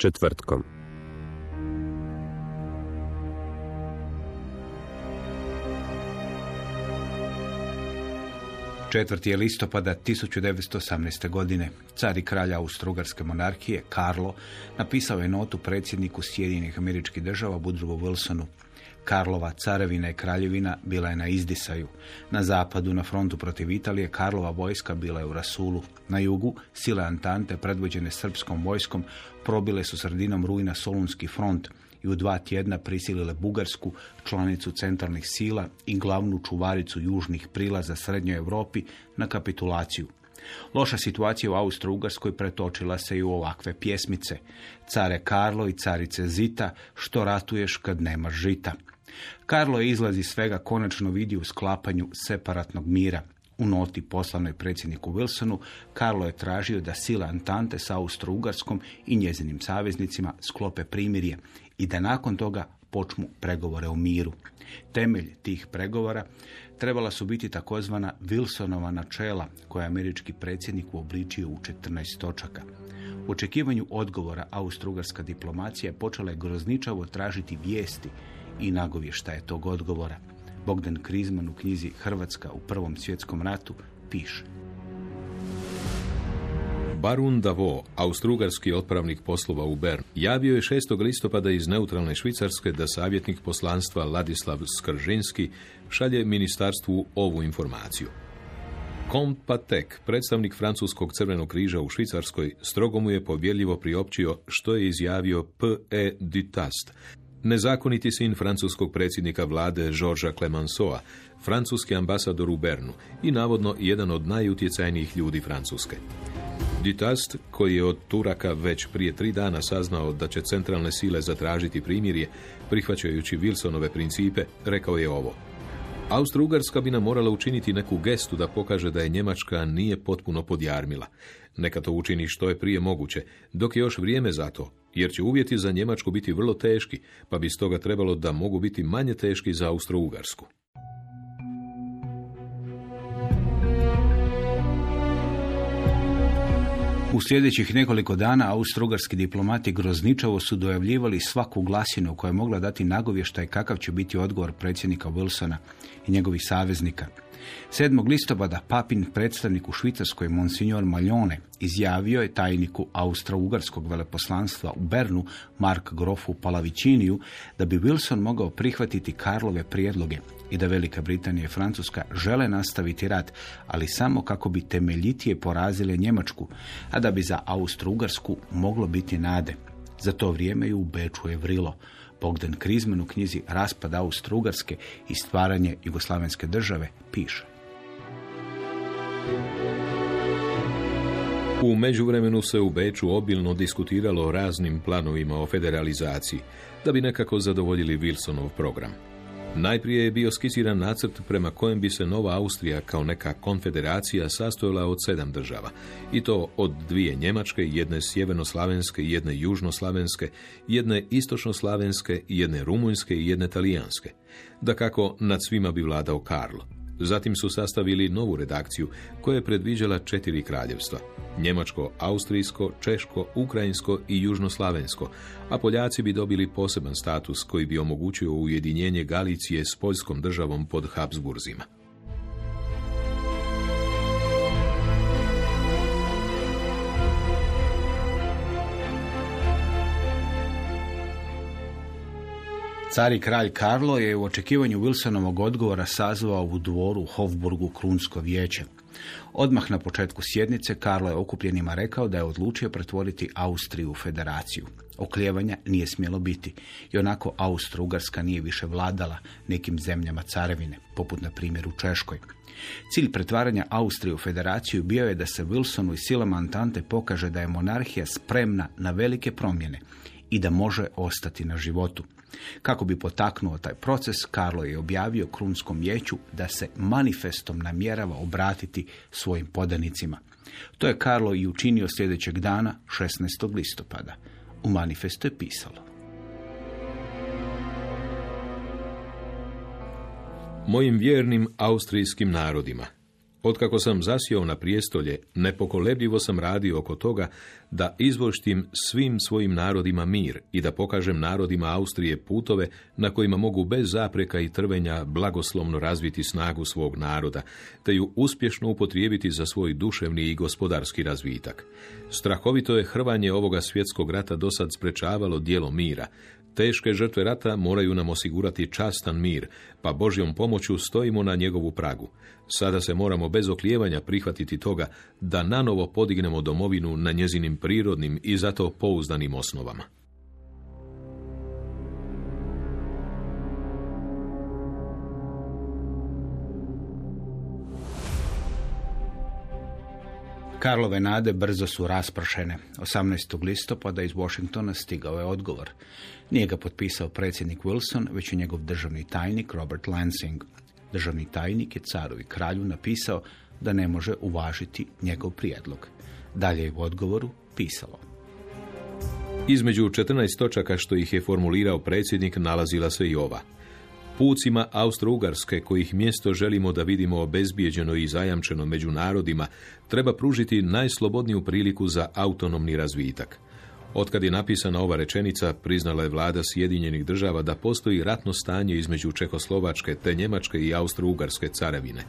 Četvrtkom. Četvrti je listopada 1918. godine. Car i kralj Austrougarske monarhije, Karlo, napisao je notu predsjedniku Sjedinjenih američkih država Woodrowu Wilsonu. Karlova carevina i kraljevina bila je na izdisaju. Na zapadu, na frontu protiv Italije, Karlova vojska bila je u Rasulu. Na jugu, sile Antante, predvođene srpskom vojskom, probile su sredinom rujna Solunski front i u dva tjedna prisilile Bugarsku, članicu centralnih sila i glavnu čuvaricu južnih prilaza Srednjoj Europi na kapitulaciju. Loša situacija u Austro-Ugarskoj pretočila se i u ovakve pjesmice. Care Karlo i carice Zita, što ratuješ kad nemaš žita. Karlo je izlaz iz svega konačno vidio u sklapanju separatnog mira. U noti poslanoj predsjedniku Wilsonu, Karlo je tražio da sile Antante sa Austro-Ugarskom i njezinim saveznicima sklope primirje i da nakon toga počmu pregovore o miru. Temelj tih pregovora trebala su biti takozvana Wilsonova načela koje je američki predsjednik uobličio u 14 točaka. U očekivanju odgovora austrougarska diplomacija počela je grozničavo tražiti vijesti i nagovještaje tog odgovora. Bogdan Krizman u knjizi Hrvatska u Prvom svjetskom ratu piše. Barun Davo, austrugarski otpravnik poslova u Bern, javio je 6. listopada iz neutralne Švicarske da savjetnik poslanstva Ladislav Skržinski šalje ministarstvu ovu informaciju. Comte Patek, predstavnik Francuskog crvenog križa u Švicarskoj, strogo mu je povjerljivo priopćio što je izjavio P.E. Dutast, nezakoniti sin francuskog predsjednika vlade Georgesa Clemenceau, francuski ambasador u Bernu i navodno jedan od najutjecajnijih ljudi Francuske. Ditast, koji je od Turaka već prije tri dana saznao da će centralne sile zatražiti primirje, prihvaćajući Wilsonove principe, rekao je ovo. Austro-Ugarska bi nam morala učiniti neku gestu da pokaže da je Njemačka nije potpuno podjarmila. Neka to učini što je prije moguće, dok je još vrijeme za to, jer će uvjeti za Njemačku biti vrlo teški, pa bi stoga trebalo da mogu biti manje teški za Austro-Ugarsku. U sljedećih nekoliko dana austrougarski diplomati grozničavo su dojavljivali svaku glasinu koja je mogla dati nagovještaj kakav će biti odgovor predsjednika Wilsona i njegovih saveznika. 7. listopada papin predstavnik u Švicarskoj Monsignor Maljone izjavio je tajniku austro-ugarskog veleposlanstva u Bernu Mark Grofu Palaviciniju da bi Wilson mogao prihvatiti Karlove prijedloge i da Velika Britanija i Francuska žele nastaviti rat, ali samo kako bi temeljitije porazile Njemačku, a da bi za Austro-Ugarsku moglo biti nade. Za to vrijeme je u Beču je vrilo. Bogdan Krizman u knjizi Raspad Austro-Ugarske i stvaranje Jugoslavenske države piše. U međuvremenu se u Beču obilno diskutiralo o raznim planovima o federalizaciji, da bi nekako zadovoljili Wilsonov program. Najprije je bio skiciran nacrt prema kojem bi se Nova Austrija kao neka konfederacija sastojala od sedam država, i to od dvije Njemačke, jedne sjevernoslavenske, jedne južnoslavenske, jedne istočnoslavenske, jedne rumunjske i jedne talijanske. Da kako nad svima bi vladao Karlo. Zatim su sastavili novu redakciju koja je predviđala četiri kraljevstva. Njemačko, Austrijsko, Češko, Ukrajinsko i Južnoslavensko, a Poljaci bi dobili poseban status koji bi omogućio ujedinjenje Galicije s poljskom državom pod Habsburzima. Car i kralj Karlo je u očekivanju Wilsonovog odgovora sazvao u dvoru u Hofburgu krunsko vijeće. Odmah na početku sjednice Karlo je okupljenima rekao da je odlučio pretvoriti Austriju u federaciju. Oklijevanja nije smjelo biti. I onako Austro-Ugarska nije više vladala nekim zemljama carevine, poput na primjer u Češkoj. Cilj pretvaranja Austrije u federaciju bio je da se Wilsonu i silama Antante pokaže da je monarhija spremna na velike promjene i da može ostati na životu. Kako bi potaknuo taj proces, Karlo je objavio Krunskom vijeću da se manifestom namjerava obratiti svojim podanicima. To je Karlo i učinio sljedećeg dana, 16. listopada. U manifestu je pisalo. Mojim vjernim austrijskim narodima, Otkako sam zasio na prijestolje, nepokolebljivo sam radio oko toga da izvoštim svim svojim narodima mir i da pokažem narodima Austrije putove na kojima mogu bez zapreka i trvenja blagoslovno razviti snagu svog naroda, te ju uspješno upotrijebiti za svoj duševni i gospodarski razvitak. Strahovito je hrvanje ovoga svjetskog rata dosad sprečavalo dijelo mira, Teške žrtve rata moraju nam osigurati častan mir, pa Božjom pomoću stojimo na njegovu pragu. Sada se moramo bez oklijevanja prihvatiti toga da nanovo podignemo domovinu na njezinim prirodnim i zato pouzdanim osnovama. Karlove nade brzo su raspršene. 18. listopada iz Washingtona stigao je odgovor. Nije ga potpisao predsjednik Wilson, već i njegov državni tajnik Robert Lansing. Državni tajnik je caru i kralju napisao da ne može uvažiti njegov prijedlog. Dalje je u odgovoru pisalo. Između 14 točaka što ih je formulirao predsjednik nalazila se i ova. Pucima Austro-Ugarske, kojih mjesto želimo da vidimo obezbijeđeno i zajamčeno među narodima, treba pružiti najslobodniju priliku za autonomni razvitak. Otkad je napisana ova rečenica, priznala je vlada Sjedinjenih država da postoji ratno stanje između Čehoslovačke te Njemačke i Austro-Ugarske carevine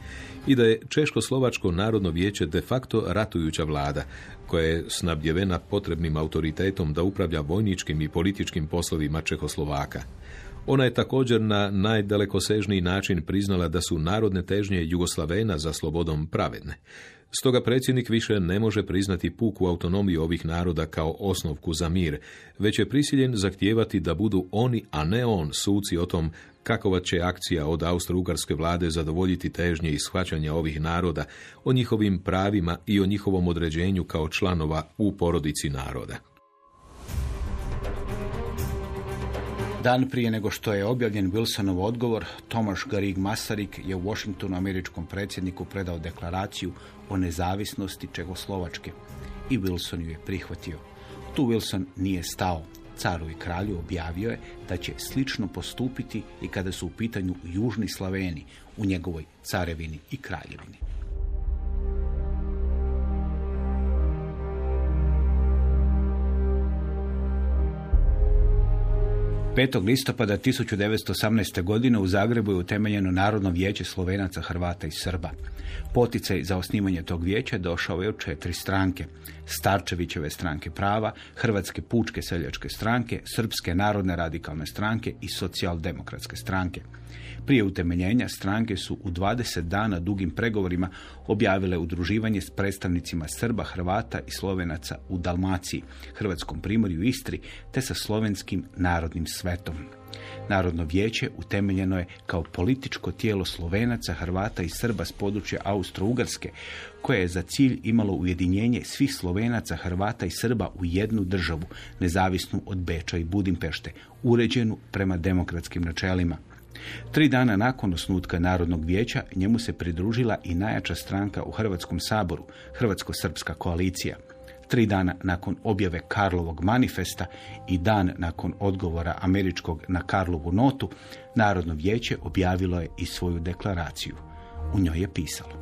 i da je Češko-Slovačko narodno vijeće de facto ratujuća vlada koja je snabdjevena potrebnim autoritetom da upravlja vojničkim i političkim poslovima Čehoslovaka. Ona je također na najdalekosežniji način priznala da su narodne težnje Jugoslavena za slobodom pravedne. Stoga predsjednik više ne može priznati puku autonomiju ovih naroda kao osnovku za mir, već je prisiljen zahtijevati da budu oni, a ne on, suci o tom kakova će akcija od austro-ugarske vlade zadovoljiti težnje i shvaćanja ovih naroda, o njihovim pravima i o njihovom određenju kao članova u porodici naroda. Dan prije nego što je objavljen Wilsonov odgovor, Tomaš Garig Masarik je u Washingtonu američkom predsjedniku predao deklaraciju o nezavisnosti Čegoslovačke i Wilson ju je prihvatio. Tu Wilson nije stao. Caru i kralju objavio je da će slično postupiti i kada su u pitanju južni Slaveni u njegovoj carevini i kraljevini. 5. listopada 1918. godine u Zagrebu je utemeljeno Narodno vijeće Slovenaca, Hrvata i Srba. Poticaj za osnivanje tog vijeća došao je od četiri stranke. Starčevićeve stranke prava, Hrvatske pučke seljačke stranke, Srpske narodne radikalne stranke i socijaldemokratske stranke. Prije utemeljenja stranke su u 20 dana dugim pregovorima objavile udruživanje s predstavnicima Srba, Hrvata i Slovenaca u Dalmaciji, Hrvatskom primorju Istri, te sa slovenskim narodnim svetom. Narodno vijeće utemeljeno je kao političko tijelo Slovenaca, Hrvata i Srba s područja Austro-Ugarske, koje je za cilj imalo ujedinjenje svih Slovenaca, Hrvata i Srba u jednu državu, nezavisnu od Beča i Budimpešte, uređenu prema demokratskim načelima. Tri dana nakon osnutka Narodnog vijeća njemu se pridružila i najjača stranka u Hrvatskom saboru, Hrvatsko-srpska koalicija. Tri dana nakon objave Karlovog manifesta i dan nakon odgovora američkog na Karlovu notu, Narodno vijeće objavilo je i svoju deklaraciju. U njoj je pisalo.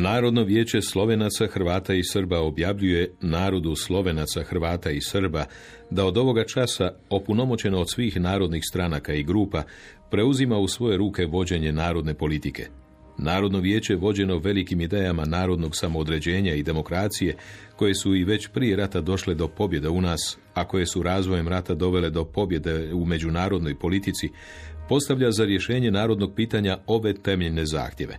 Narodno vijeće Slovenaca, Hrvata i Srba objavljuje narodu Slovenaca, Hrvata i Srba da od ovoga časa, opunomoćeno od svih narodnih stranaka i grupa, preuzima u svoje ruke vođenje narodne politike. Narodno vijeće vođeno velikim idejama narodnog samoodređenja i demokracije, koje su i već prije rata došle do pobjede u nas, a koje su razvojem rata dovele do pobjede u međunarodnoj politici, postavlja za rješenje narodnog pitanja ove temeljne zahtjeve.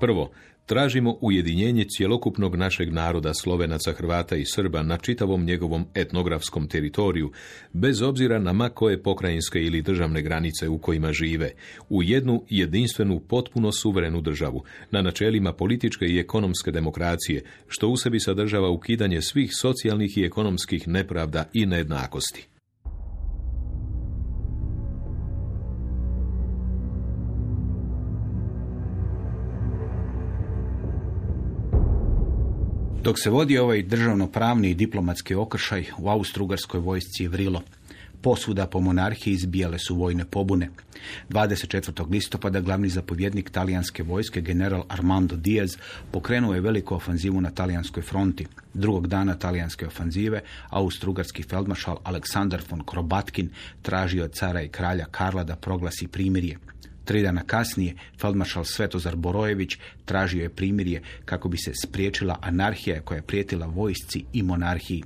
Prvo, tražimo ujedinjenje cjelokupnog našeg naroda Slovenaca, Hrvata i Srba na čitavom njegovom etnografskom teritoriju, bez obzira na ma koje pokrajinske ili državne granice u kojima žive, u jednu jedinstvenu, potpuno suverenu državu, na načelima političke i ekonomske demokracije, što u sebi sadržava ukidanje svih socijalnih i ekonomskih nepravda i nejednakosti. Dok se vodi ovaj državnopravni i diplomatski okršaj, u Austro-Ugarskoj vojsci je vrilo. Posuda po monarhiji izbijale su vojne pobune. 24. listopada glavni zapovjednik talijanske vojske, general Armando Diaz, pokrenuo je veliku ofanzivu na talijanskoj fronti. Drugog dana talijanske ofanzive, austrougarski feldmaršal Aleksandar von Krobatkin tražio od cara i kralja Karla da proglasi primirje. Tri dana kasnije, feldmaršal Svetozar Borojević tražio je primirje kako bi se spriječila anarhija koja je prijetila vojsci i monarhiji.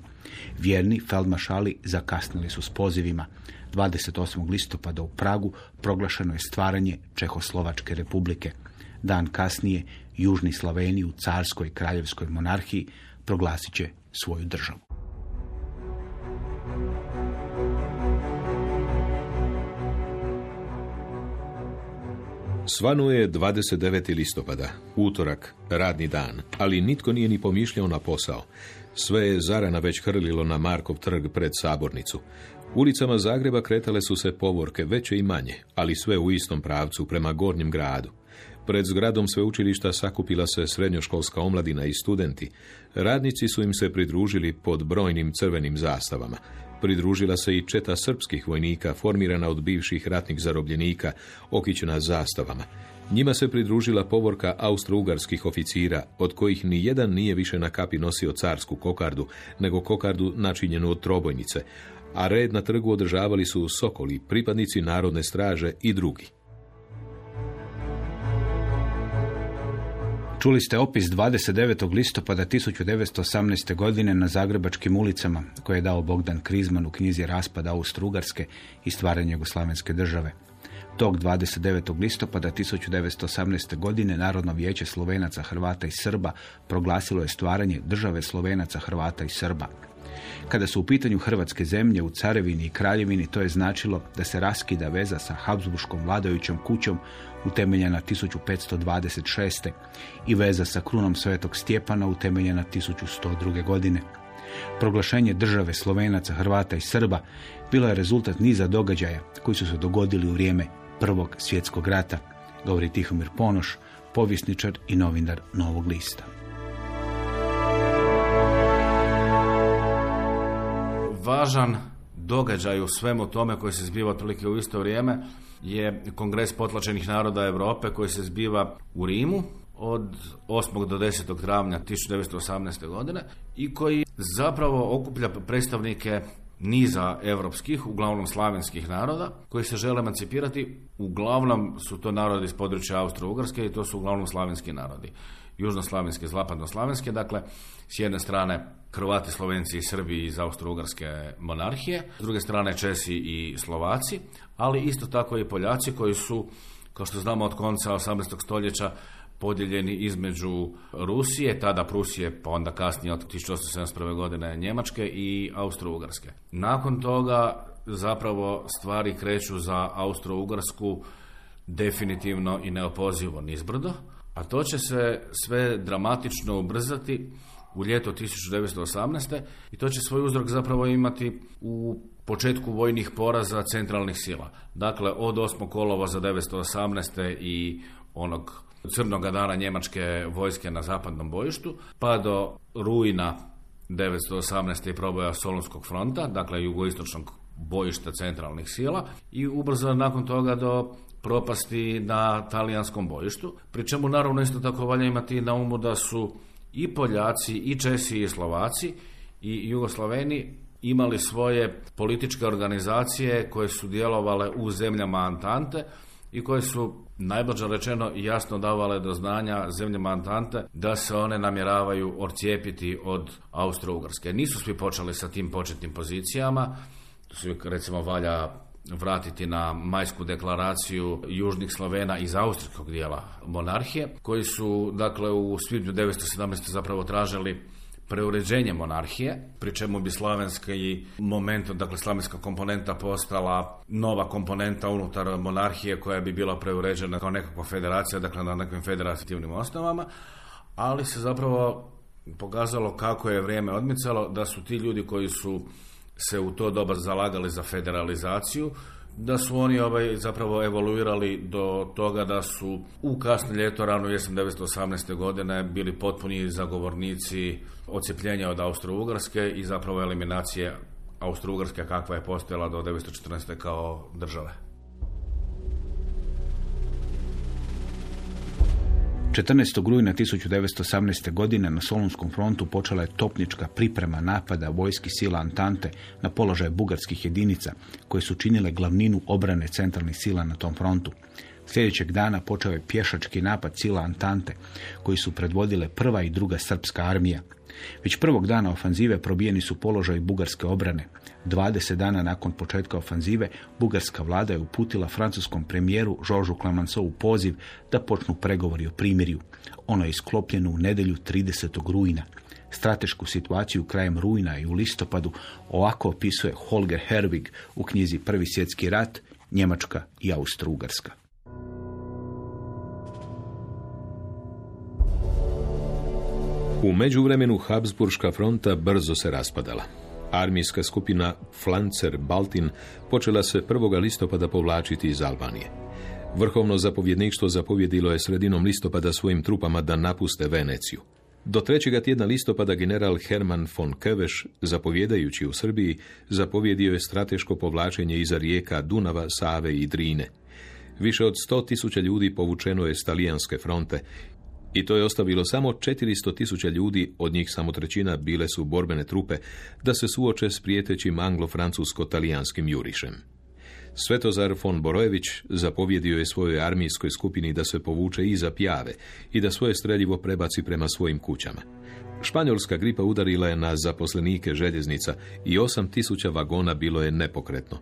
Vjerni feldmaršali zakasnili su s pozivima. 28. listopada u Pragu proglašeno je stvaranje Čehoslovačke republike. Dan kasnije Južni Slaveni u carskoj kraljevskoj monarhiji proglasit će svoju državu. Svano je 29. listopada, utorak, radni dan, ali nitko nije ni pomišljao na posao. Sve je zarana već hrlilo na Markov trg pred sabornicu. Ulicama Zagreba kretale su se povorke, veće i manje, ali sve u istom pravcu, prema gornjem gradu. Pred zgradom sveučilišta sakupila se srednjoškolska omladina i studenti. Radnici su im se pridružili pod brojnim crvenim zastavama. Pridružila se i četa srpskih vojnika, formirana od bivših ratnih zarobljenika, okićena zastavama. Njima se pridružila povorka austro-ugarskih oficira, od kojih ni jedan nije više na kapi nosio carsku kokardu, nego kokardu načinjenu od trobojnice, a red na trgu održavali su sokoli, pripadnici narodne straže i drugi. Čuli ste opis 29. listopada 1918. godine na zagrebačkim ulicama koje je dao Bogdan Krizman u knjizi Raspada Austro-Ugarske i stvaranje Jugoslavenske države. Tog 29. listopada 1918. godine Narodno vijeće Slovenaca, Hrvata i Srba proglasilo je stvaranje države Slovenaca, Hrvata i Srba. Kada su u pitanju Hrvatske zemlje u Carevini i Kraljevini, to je značilo da se raskida veza sa Habsburškom vladajućom kućom utemeljena 1526. i veza sa krunom Svetog Stjepana utemeljena 1102. godine. Proglašenje države Slovenaca, Hrvata i Srba bilo je rezultat niza događaja koji su se dogodili u vrijeme Prvog svjetskog rata, govori Tihomir Ponoš, povjesničar i novinar Novog lista. Važan događaj u svemu tome koji se zbiva otprilike u isto vrijeme je Kongres potlačenih naroda Europe koji se zbiva u Rimu od 8. do 10. travnja 1918. godine i koji zapravo okuplja predstavnike niza europskih, uglavnom slavenskih naroda, koji se žele emancipirati. Uglavnom su to narodi iz područja Austro-Ugarske i to su uglavnom slavenski narodi. Južnoslavenske, zapadnoslavenske, dakle, s jedne strane Hrvati, Slovenci i Srbi iz Austro-Ugarske monarhije, s druge strane Česi i Slovaci, ali isto tako i Poljaci koji su, kao što znamo od konca 18. stoljeća, podijeljeni između Rusije, tada Prusije, pa onda kasnije od 1871. godine Njemačke i Austro-Ugarske. Nakon toga zapravo stvari kreću za Austro-Ugarsku definitivno i neopozivo nizbrdo, a to će se sve dramatično ubrzati u ljeto 1918. i to će svoj uzrok zapravo imati u početku vojnih poraza centralnih sila. Dakle, od 8. kolova za 1918. i onog crnog dana njemačke vojske na zapadnom bojištu, pa do rujna 1918. i proboja Solunskog fronta, dakle jugoistočnog bojišta centralnih sila i ubrzo nakon toga do propasti na talijanskom bojištu, pri čemu naravno isto tako valja imati na umu da su i Poljaci, i Česi, i Slovaci i Jugoslaveni imali svoje političke organizacije koje su djelovale u zemljama Antante, i koje su najblaže rečeno jasno davale do znanja zemljama Antante da se one namjeravaju orcijepiti od Austro-Ugrske. Nisu svi počeli sa tim početnim pozicijama, to su recimo valja vratiti na majsku deklaraciju južnih Slovena iz austrijskog dijela monarhije, koji su dakle u svibnju 1917. zapravo tražili preuređenje monarhije, pri čemu bi slavenski moment, dakle slavenska komponenta postala nova komponenta unutar monarhije koja bi bila preuređena kao nekakva federacija, dakle na nekim federativnim osnovama, ali se zapravo pokazalo kako je vrijeme odmicalo da su ti ljudi koji su se u to doba zalagali za federalizaciju, da su oni ovaj zapravo evoluirali do toga da su u kasno ljeto, rano jesen 1918. godine bili potpuni zagovornici ocijepljenja od Austro-Ugarske i zapravo eliminacije Austro-Ugarske kakva je postojala do 1914. kao države. 14. rujna 1918. godine na Solunskom frontu počela je topnička priprema napada vojski sila Antante na položaje bugarskih jedinica koje su činile glavninu obrane centralnih sila na tom frontu. Sljedećeg dana počeo je pješački napad sila Antante koji su predvodile prva i druga srpska armija. Već prvog dana ofanzive probijeni su položaj bugarske obrane. 20 dana nakon početka ofanzive, bugarska vlada je uputila francuskom premijeru Žožu Clemenceau poziv da počnu pregovori o primirju. Ono je isklopljeno u nedjelju 30. rujna. Stratešku situaciju krajem rujna i u listopadu ovako opisuje Holger Herwig u knjizi Prvi svjetski rat, Njemačka i Austro-Ugarska. U međuvremenu Habsburška fronta brzo se raspadala. Armijska skupina Flancer Baltin počela se 1. listopada povlačiti iz Albanije. Vrhovno zapovjedništvo zapovjedilo je sredinom listopada svojim trupama da napuste Veneciju. Do trećega tjedna listopada general Herman von Keveš, zapovjedajući u Srbiji, zapovjedio je strateško povlačenje iza rijeka Dunava, Save i Drine. Više od sto tisuća ljudi povučeno je s talijanske fronte i to je ostavilo samo 400 tisuća ljudi, od njih samo trećina bile su borbene trupe, da se suoče s prijetećim anglo-francusko-talijanskim jurišem. Svetozar von Borojević zapovjedio je svojoj armijskoj skupini da se povuče iza pjave i da svoje streljivo prebaci prema svojim kućama. Španjolska gripa udarila je na zaposlenike željeznica i 8000 vagona bilo je nepokretno.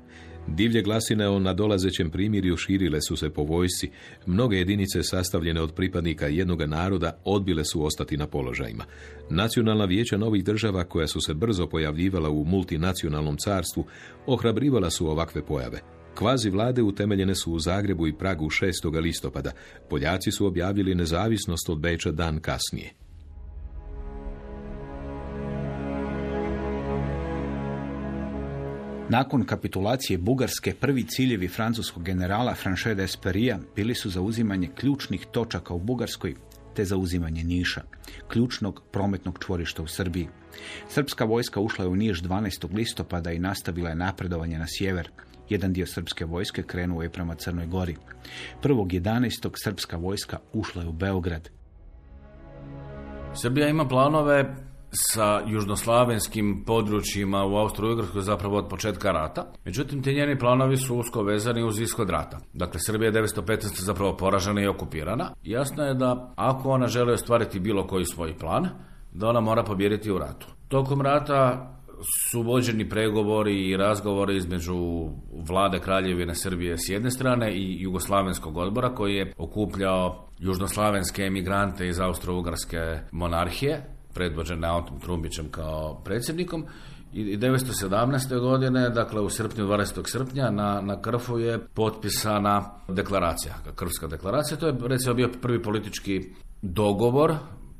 Divlje glasine o nadolazećem primirju širile su se po vojsci. Mnoge jedinice sastavljene od pripadnika jednoga naroda odbile su ostati na položajima. Nacionalna vijeća novih država koja su se brzo pojavljivala u multinacionalnom carstvu ohrabrivala su ovakve pojave. Kvazi vlade utemeljene su u Zagrebu i Pragu 6. listopada. Poljaci su objavili nezavisnost od Beča dan kasnije. Nakon kapitulacije Bugarske, prvi ciljevi francuskog generala Franche d'Esperia bili su zauzimanje ključnih točaka u Bugarskoj te zauzimanje Niša, ključnog prometnog čvorišta u Srbiji. Srpska vojska ušla je u Niš 12. listopada i nastavila je napredovanje na sjever. Jedan dio srpske vojske krenuo je prema Crnoj Gori. 1.11. srpska vojska ušla je u Beograd. Srbija ima planove sa južnoslavenskim područjima u Austro-Ugrskoj zapravo od početka rata. Međutim, ti njeni planovi su usko vezani uz ishod rata. Dakle, Srbija je 1915. zapravo poražena i okupirana. Jasno je da ako ona želi ostvariti bilo koji svoj plan, da ona mora pobjediti u ratu. Tokom rata su vođeni pregovori i razgovori između vlade Kraljevine Srbije s jedne strane i Jugoslavenskog odbora koji je okupljao južnoslavenske emigrante iz Austro-Ugarske monarhije predvođen Antom Trumbićem kao predsjednikom i 1917. godine, dakle u srpnju 12. srpnja na, na Krfu je potpisana deklaracija, Krfska deklaracija, to je recimo bio prvi politički dogovor,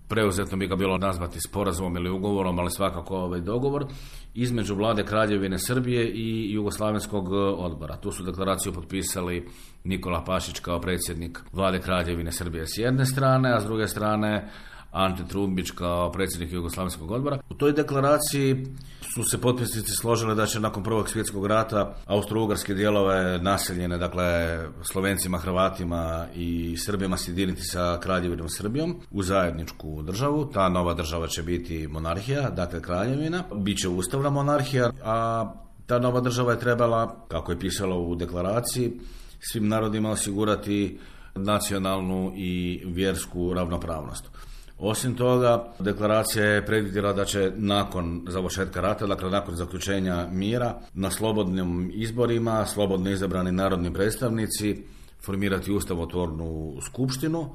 preuzetno bi ga bilo nazvati sporazumom ili ugovorom, ali svakako ovaj dogovor, između vlade Kraljevine Srbije i Jugoslavenskog odbora. Tu su deklaraciju potpisali Nikola Pašić kao predsjednik vlade Kraljevine Srbije s jedne strane, a s druge strane Ante Trumbić kao predsjednik Jugoslavenskog odbora. U toj deklaraciji su se potpisnici složili da će nakon Prvog svjetskog rata austro-ugarske dijelove naseljene, dakle Slovencima, Hrvatima i Srbima sjediniti sa kraljevinom Srbijom u zajedničku državu. Ta nova država će biti monarhija, dakle kraljevina. Biće ustavna monarhija, a ta nova država je trebala, kako je pisalo u deklaraciji, svim narodima osigurati nacionalnu i vjersku ravnopravnost. Osim toga, deklaracija je predvidjela da će nakon završetka rata, dakle nakon zaključenja mira, na slobodnim izborima, slobodno izabrani narodni predstavnici formirati ustavotvornu skupštinu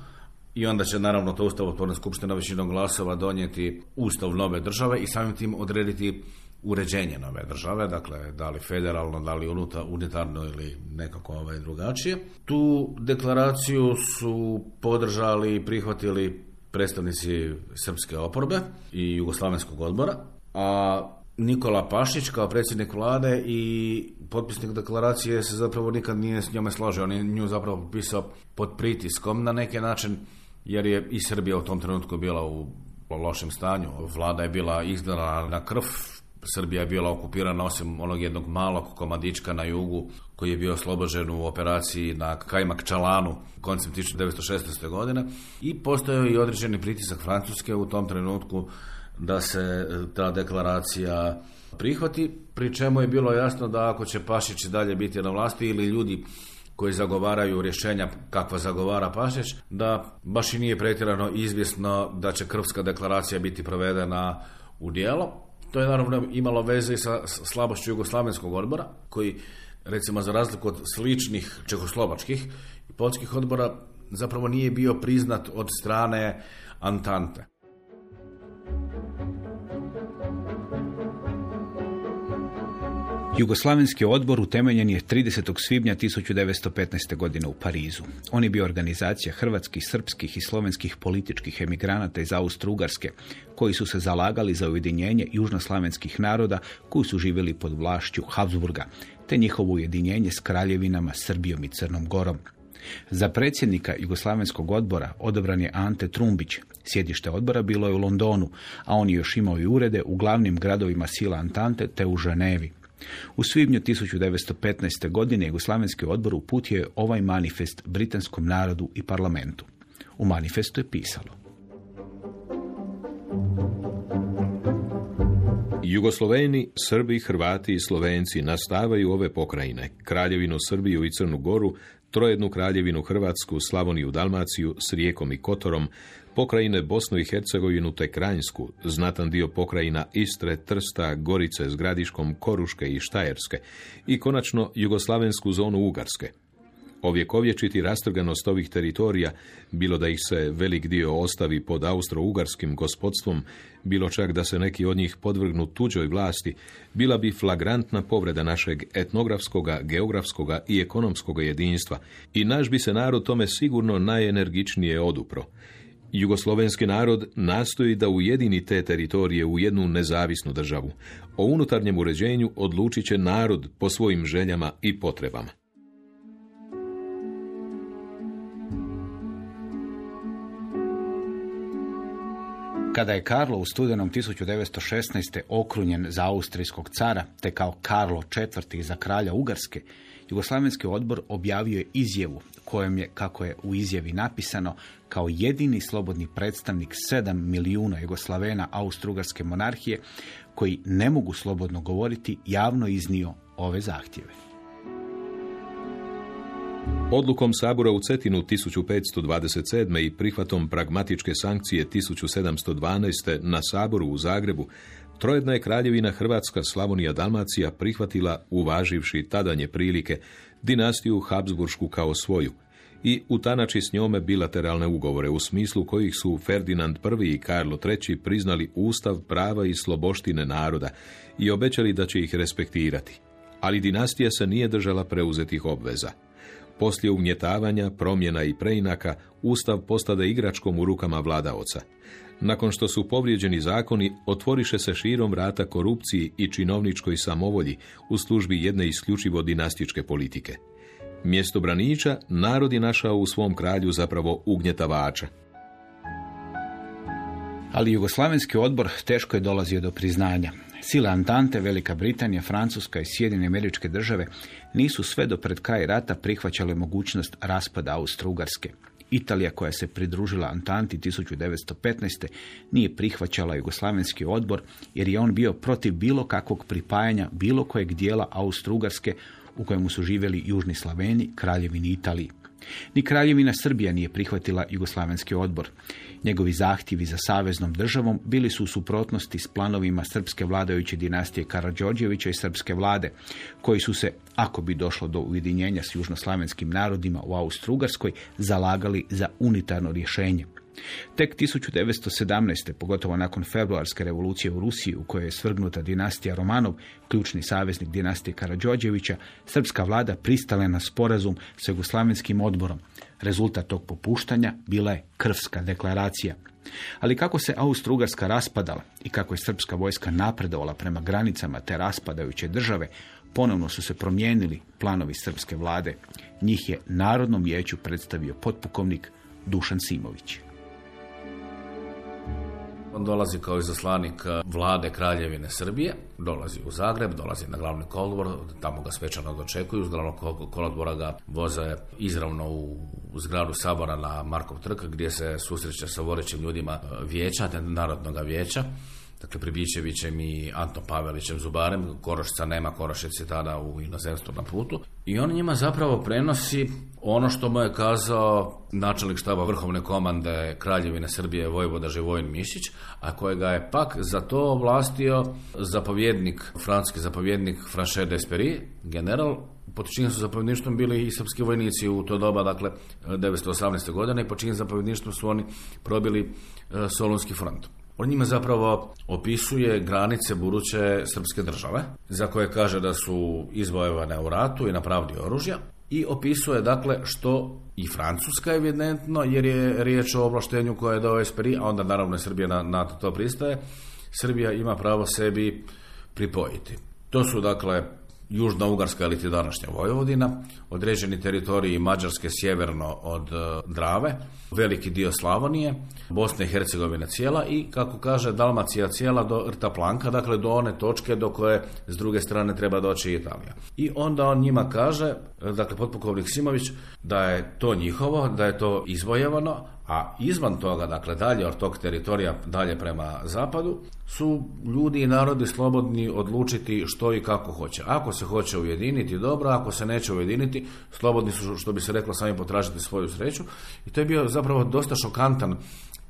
i onda će naravno to ustavotvorna skupština većinom glasova donijeti ustav nove države i samim tim odrediti uređenje nove države, dakle da li federalno, da li unuta, unitarno ili nekako ovaj drugačije. Tu deklaraciju su podržali i prihvatili predstavnici srpske oporbe i jugoslavenskog odbora, a Nikola Pašić kao predsjednik vlade i potpisnik deklaracije se zapravo nikad nije s njome složio. On je nju zapravo potpisao pod pritiskom na neki način jer je i Srbija u tom trenutku bila u lošem stanju. Vlada je bila izdana na krv, Srbija bila okupirana osim onog jednog malog komadička na jugu koji je bio oslobođen u operaciji na Kajmak Čalanu koncem 1916. godine i postojao i određeni pritisak Francuske u tom trenutku da se ta deklaracija prihvati, pri čemu je bilo jasno da ako će Pašić dalje biti na vlasti ili ljudi koji zagovaraju rješenja kakva zagovara Pašić, da baš i nije pretjerano izvjesno da će krvska deklaracija biti provedena u dijelo. To je naravno imalo veze i sa slabošću Jugoslavenskog odbora, koji recimo za razliku od sličnih čehoslovačkih i poljskih odbora zapravo nije bio priznat od strane Antante. Jugoslavenski odbor utemeljen je 30. svibnja 1915. godine u Parizu. On je bio organizacija hrvatskih, srpskih i slovenskih političkih emigranata iz Austro-Ugarske, koji su se zalagali za ujedinjenje južnoslavenskih naroda koji su živjeli pod vlašću Habsburga, te njihovo ujedinjenje s kraljevinama Srbijom i Crnom Gorom. Za predsjednika Jugoslavenskog odbora odabran je Ante Trumbić. Sjedište odbora bilo je u Londonu, a on je još imao i urede u glavnim gradovima sila Antante te u Ženevi. U svibnju 1915. godine Jugoslavenski odbor uputio je ovaj manifest britanskom narodu i parlamentu. U manifestu je pisalo Jugosloveni, Srbi, Hrvati i Slovenci nastavaju ove pokrajine, Kraljevinu Srbiju i Crnu Goru, Trojednu kraljevinu Hrvatsku, Slavoniju, Dalmaciju s Rijekom i Kotorom, pokrajine Bosnu i Hercegovinu te Kranjsku, znatan dio pokrajina Istre, Trsta, Gorice s Gradiškom, Koruške i Štajerske i konačno jugoslavensku zonu Ugarske. Ovjekovječiti rastrganost ovih teritorija, bilo da ih se velik dio ostavi pod austro-ugarskim gospodstvom, bilo čak da se neki od njih podvrgnu tuđoj vlasti, bila bi flagrantna povreda našeg etnografskoga, geografskoga i ekonomskoga jedinstva i naš bi se narod tome sigurno najenergičnije odupro. Jugoslovenski narod nastoji da ujedini te teritorije u jednu nezavisnu državu. O unutarnjem uređenju odlučit će narod po svojim željama i potrebama. Kada je Karlo u studenom 1916. okrunjen za austrijskog cara, te kao Karlo IV. za kralja Ugarske, Jugoslavenski odbor objavio je izjavu kojem je, kako je u izjavi napisano, kao jedini slobodni predstavnik 7 milijuna Jugoslavena Austrougarske monarhije koji ne mogu slobodno govoriti, javno iznio ove zahtjeve. Odlukom Sabora u Cetinu 1527. i prihvatom pragmatičke sankcije 1712. na Saboru u Zagrebu, Trojedna je kraljevina Hrvatska, Slavonija, Dalmacija prihvatila, uvaživši tadanje prilike, dinastiju Habsburšku kao svoju i utanači s njome bilateralne ugovore u smislu kojih su Ferdinand I i Karlo III priznali ustav prava i sloboštine naroda i obećali da će ih respektirati. Ali dinastija se nije držala preuzetih obveza. Poslije ugnjetavanja, promjena i preinaka, ustav postade igračkom u rukama vladaoca. Nakon što su povrijeđeni zakoni, otvoriše se širom vrata korupciji i činovničkoj samovolji u službi jedne isključivo dinastičke politike. Mjesto braniča narod je našao u svom kralju zapravo ugnjetavača. Ali Jugoslavenski odbor teško je dolazio do priznanja. Sile Antante, Velika Britanija, Francuska i Sjedine američke države nisu sve do pred kraj rata prihvaćale mogućnost raspada Austro-Ugarske. Italija koja se pridružila Antanti 1915. nije prihvaćala Jugoslavenski odbor jer je on bio protiv bilo kakvog pripajanja bilo kojeg dijela Austro-Ugarske u kojemu su živjeli Južni Slaveni, Kraljevini Italiji. Ni Kraljevina Srbija nije prihvatila Jugoslavenski odbor. Njegovi zahtjevi za saveznom državom bili su u suprotnosti s planovima srpske vladajuće dinastije Karadžorđevića i srpske vlade, koji su se, ako bi došlo do ujedinjenja s južnoslavenskim narodima u Austrougarskoj, zalagali za unitarno rješenje. Tek 1917. pogotovo nakon februarske revolucije u Rusiji u kojoj je svrgnuta dinastija Romanov, ključni saveznik dinastije Karadžođevića, srpska vlada pristala na sporazum sa Jugoslavenskim odborom. Rezultat tog popuštanja bila je krvska deklaracija. Ali kako se Austro-Ugarska raspadala i kako je srpska vojska napredovala prema granicama te raspadajuće države, ponovno su se promijenili planovi srpske vlade. Njih je Narodnom vijeću predstavio potpukovnik Dušan Simović. On dolazi kao izaslanik vlade Kraljevine Srbije, dolazi u Zagreb, dolazi na glavni kolodvor, tamo ga svečano dočekuju, iz glavnog kolodvora ga voze izravno u, zgradu Sabora na Markov trg gdje se susreće sa vorećim ljudima eh, vijeća, narodnog vijeća. Dakle, Pribićevićem i Anton Pavelićem Zubarem, Korošca nema, Korošec je tada u inozemstvu na putu. I on njima zapravo prenosi ono što mu je kazao načelnik štaba vrhovne komande Kraljevine Srbije Vojvoda Živojin Mišić, a kojega je pak za to ovlastio zapovjednik, francuski zapovjednik Franche d'Esperi, general, pod čijim su zapovjedništvom bili i srpski vojnici u to doba, dakle 1918. godine i pod čijim zapovjedništvom su oni probili e, Solunski front. On njima zapravo opisuje granice buduće srpske države, za koje kaže da su izvojevane u ratu i na pravdi oružja, i opisuje dakle što i Francuska evidentno, jer je riječ o ovlaštenju koje je dao SPRI, a onda naravno Srbija na, na to pristaje, Srbija ima pravo sebi pripojiti. To su dakle Južna Ugarska ili ti današnja Vojvodina, određeni teritoriji Mađarske sjeverno od e, Drave, veliki dio Slavonije, Bosne i Hercegovine cijela i, kako kaže, Dalmacija cijela do Rta Planka, dakle do one točke do koje s druge strane treba doći Italija. I onda on njima kaže, e, dakle, potpukovnik Simović, da je to njihovo, da je to izvojevano, a izvan toga, dakle dalje od tog teritorija, dalje prema zapadu, su ljudi i narodi slobodni odlučiti što i kako hoće. Ako se hoće ujediniti, dobro, ako se neće ujediniti, slobodni su, što bi se reklo, sami potražiti svoju sreću. I to je bio zapravo dosta šokantan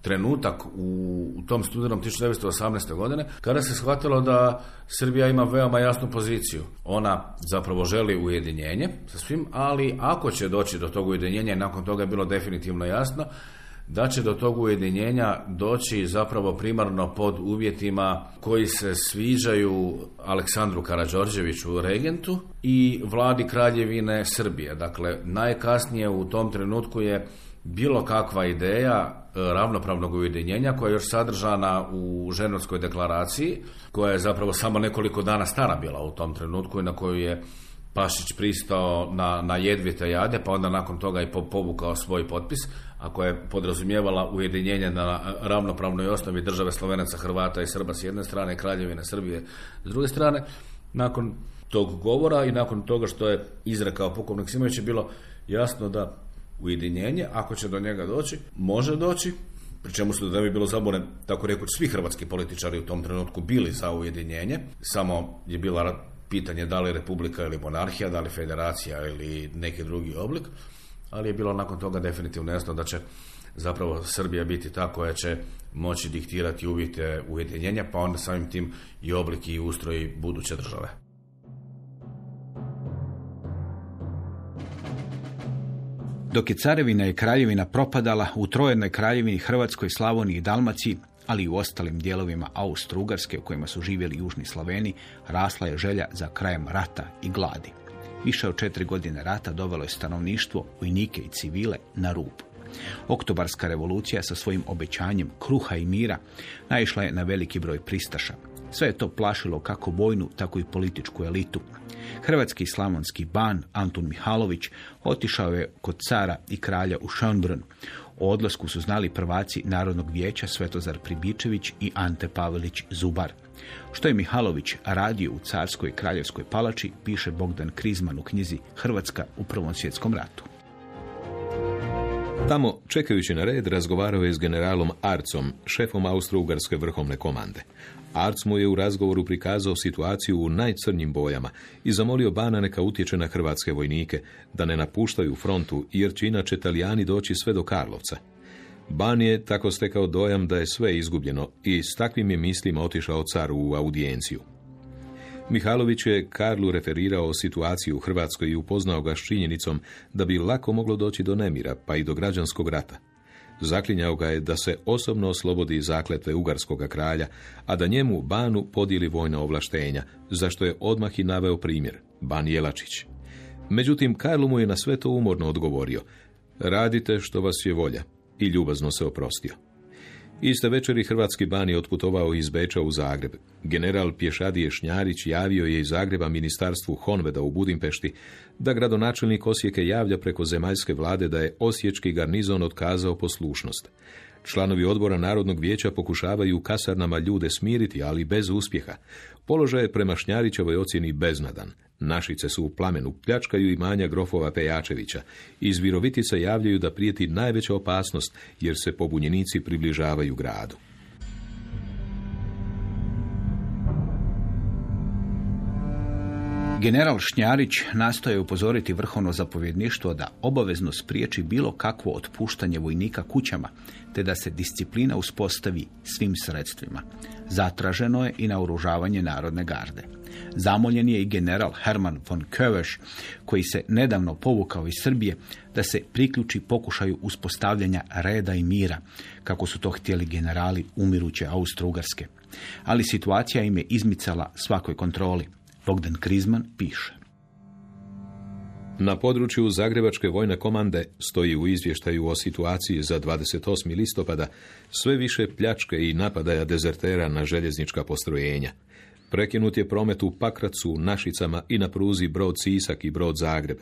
trenutak u, tom studenom 1918. godine kada se shvatilo da Srbija ima veoma jasnu poziciju. Ona zapravo želi ujedinjenje sa svim, ali ako će doći do tog ujedinjenja i nakon toga je bilo definitivno jasno da će do tog ujedinjenja doći zapravo primarno pod uvjetima koji se sviđaju Aleksandru Karađorđeviću regentu i vladi kraljevine Srbije. Dakle, najkasnije u tom trenutku je bilo kakva ideja e, ravnopravnog ujedinjenja koja je još sadržana u Ženovskoj deklaraciji, koja je zapravo samo nekoliko dana stara bila u tom trenutku i na koju je Pašić pristao na, na jedvite jade, pa onda nakon toga i povukao svoj potpis, a koja je podrazumijevala ujedinjenje na ravnopravnoj osnovi države Slovenaca, Hrvata i Srba s jedne strane, Kraljevine Srbije s druge strane. Nakon tog govora i nakon toga što je izrekao pukovnik Simović je bilo jasno da ujedinjenje, ako će do njega doći, može doći, pri čemu su da bi bilo zabune, tako rekuć, svi hrvatski političari u tom trenutku bili za ujedinjenje, samo je bila pitanje da li republika ili monarhija, da li federacija ili neki drugi oblik, ali je bilo nakon toga definitivno jasno da će zapravo Srbija biti ta koja će moći diktirati uvjete ujedinjenja, pa onda samim tim i oblik i ustroj buduće države. Dok je carevina i kraljevina propadala u trojednoj kraljevini Hrvatskoj, Slavoniji i Dalmaciji, ali i u ostalim dijelovima Austro-Ugarske u kojima su živjeli južni Slaveni, rasla je želja za krajem rata i gladi. Više od četiri godine rata dovelo je stanovništvo, vojnike i civile na rub. Oktobarska revolucija sa svojim obećanjem kruha i mira naišla je na veliki broj pristaša. Sve je to plašilo kako vojnu, tako i političku elitu. Hrvatski slavonski ban Antun Mihalović otišao je kod cara i kralja u Schönbrunn. O odlasku su znali prvaci Narodnog vijeća Svetozar Pribičević i Ante Pavelić Zubar. Što je Mihalović radio u carskoj kraljevskoj palači, piše Bogdan Krizman u knjizi Hrvatska u Prvom svjetskom ratu. Tamo, čekajući na red, razgovarao je s generalom Arcom, šefom Austro-Ugarske vrhovne komande. Arc mu je u razgovoru prikazao situaciju u najcrnjim bojama i zamolio Bana neka utječe na hrvatske vojnike, da ne napuštaju frontu, jer će inače Italijani doći sve do Karlovca. Ban je tako stekao dojam da je sve izgubljeno i s takvim je mislima otišao caru u audijenciju. Mihalović je Karlu referirao o situaciji u Hrvatskoj i upoznao ga s činjenicom da bi lako moglo doći do nemira, pa i do građanskog rata. Zaklinjao ga je da se osobno oslobodi zakletve Ugarskog kralja, a da njemu Banu podijeli vojna ovlaštenja, zašto je odmah i naveo primjer, Ban Jelačić. Međutim, Karlu mu je na sve to umorno odgovorio, radite što vas je volja, i ljubazno se oprostio. Iste večeri hrvatski ban je otputovao iz Beča u Zagreb. General Pješadije Šnjarić javio je iz Zagreba ministarstvu Honveda u Budimpešti da gradonačelnik Osijeke javlja preko zemaljske vlade da je osječki garnizon otkazao poslušnost. Članovi odbora Narodnog vijeća pokušavaju kasarnama ljude smiriti, ali bez uspjeha. Položaj je prema Šnjarićevoj ocjeni beznadan. Našice su u plamenu, pljačkaju imanja grofova Pejačevića. Iz Virovitice javljaju da prijeti najveća opasnost, jer se pobunjenici približavaju gradu. General Šnjarić nastoje upozoriti vrhovno zapovjedništvo da obavezno spriječi bilo kakvo otpuštanje vojnika kućama, te da se disciplina uspostavi svim sredstvima. Zatraženo je i naoružavanje Narodne garde. Zamoljen je i general Herman von Köveš, koji se nedavno povukao iz Srbije, da se priključi pokušaju uspostavljanja reda i mira, kako su to htjeli generali umiruće Austro-Ugarske. Ali situacija im je izmicala svakoj kontroli. Bogdan Krizman piše. Na području Zagrebačke vojne komande stoji u izvještaju o situaciji za 28. listopada sve više pljačke i napadaja dezertera na željeznička postrojenja. Prekinut je promet u Pakracu, Našicama i na pruzi Brod Sisak i Brod Zagreb.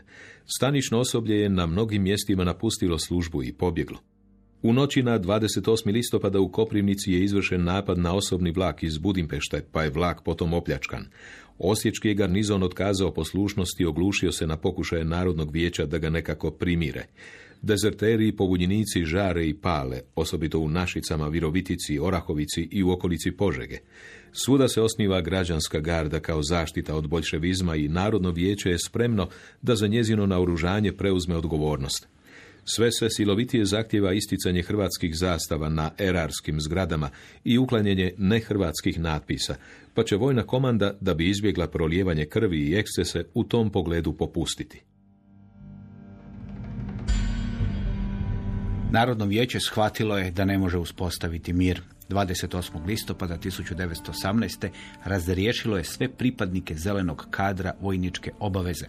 Stanično osoblje je na mnogim mjestima napustilo službu i pobjeglo. U noći na 28. listopada u Koprivnici je izvršen napad na osobni vlak iz Budimpešte, pa je vlak potom opljačkan. Osječki je garnizon otkazao poslušnost i oglušio se na pokušaje Narodnog vijeća da ga nekako primire. Dezerteri i pobunjenici žare i pale, osobito u Našicama, Virovitici, Orahovici i u okolici Požege. Svuda se osniva građanska garda kao zaštita od boljševizma i Narodno vijeće je spremno da za njezino naoružanje preuzme odgovornost. Sve se silovitije zahtjeva isticanje hrvatskih zastava na erarskim zgradama i uklanjenje nehrvatskih natpisa, pa će vojna komanda, da bi izbjegla prolijevanje krvi i ekscese, u tom pogledu popustiti. Narodno vijeće shvatilo je da ne može uspostaviti mir. 28. listopada 1918. razriješilo je sve pripadnike zelenog kadra vojničke obaveze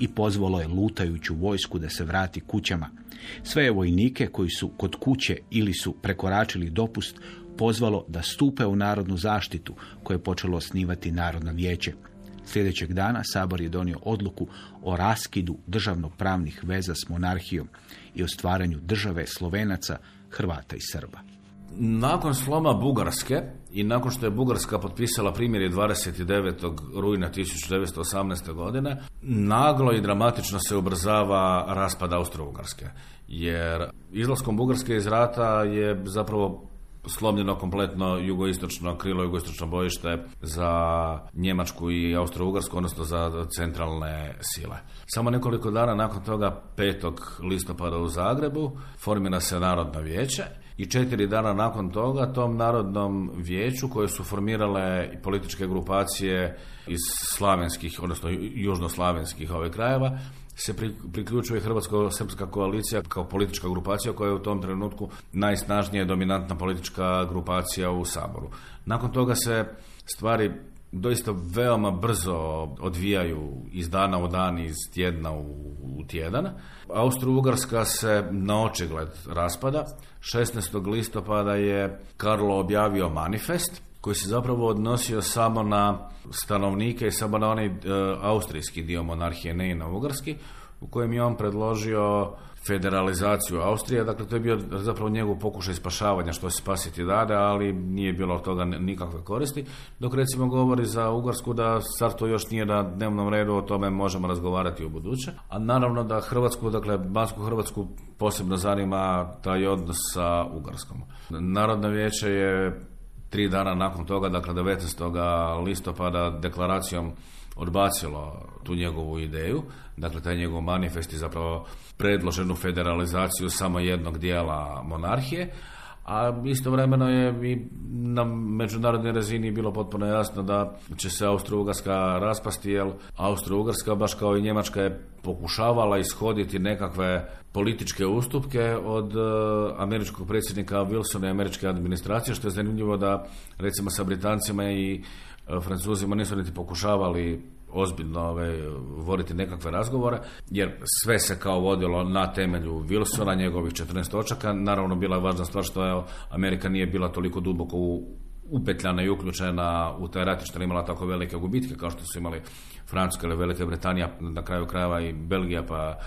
i pozvalo je lutajuću vojsku da se vrati kućama. Sve je vojnike koji su kod kuće ili su prekoračili dopust pozvalo da stupe u narodnu zaštitu koje je počelo osnivati Narodno vijeće. Sljedećeg dana Sabor je donio odluku o raskidu državno-pravnih veza s monarhijom i o stvaranju države Slovenaca, Hrvata i Srba. Nakon sloma Bugarske i nakon što je Bugarska potpisala primjer 29. rujna 1918. godine, naglo i dramatično se ubrzava raspad Austro-Ugarske. Jer izlaskom Bugarske iz rata je zapravo slomljeno kompletno jugoistočno krilo, jugoistočno bojište za Njemačku i Austro-Ugarsku, odnosno za centralne sile. Samo nekoliko dana nakon toga, 5. listopada u Zagrebu, formira se Narodno vijeće i četiri dana nakon toga tom Narodnom vijeću koje su formirale političke grupacije iz slavenskih, odnosno južnoslavenskih ovih krajeva, se priključuje Hrvatsko-Srpska koalicija kao politička grupacija koja je u tom trenutku najsnažnija dominantna politička grupacija u Saboru. Nakon toga se stvari doista veoma brzo odvijaju iz dana u dan, iz tjedna u, u tjedan. Austro-Ugarska se na očigled raspada. 16. listopada je Karlo objavio manifest koji se zapravo odnosio samo na stanovnike i samo na onaj e, austrijski dio monarhije, ne i na ugarski, u kojem je on predložio federalizaciju Austrije, dakle to je bio zapravo njegov pokušaj spašavanja što se spasiti dade, ali nije bilo od toga nikakve koristi, dok recimo govori za Ugarsku da stvar to još nije na dnevnom redu, o tome možemo razgovarati u buduće, a naravno da Hrvatsku, dakle Bansku Hrvatsku posebno zanima taj odnos sa Ugarskom. Narodno vijeće je tri dana nakon toga, dakle 19. listopada deklaracijom odbacilo tu njegovu ideju, dakle taj njegov manifest je zapravo predloženu federalizaciju samo jednog dijela monarhije, a istovremeno je i na međunarodnoj razini bilo potpuno jasno da će se Austro-Ugarska raspasti, jer Austro-Ugarska, baš kao i Njemačka, je pokušavala ishoditi nekakve političke ustupke od uh, američkog predsjednika Wilsona i američke administracije, što je zanimljivo da recimo sa Britancima i uh, Francuzima nisu niti pokušavali ozbiljno ove, voditi nekakve razgovore, jer sve se kao vodilo na temelju Wilsona, njegovih 14 točaka. Naravno, bila je važna stvar što je Amerika nije bila toliko duboko u, upetljana i uključena u taj rat što je imala tako velike gubitke kao što su imali Francuska ili Velika Britanija, na kraju krajeva i Belgija pa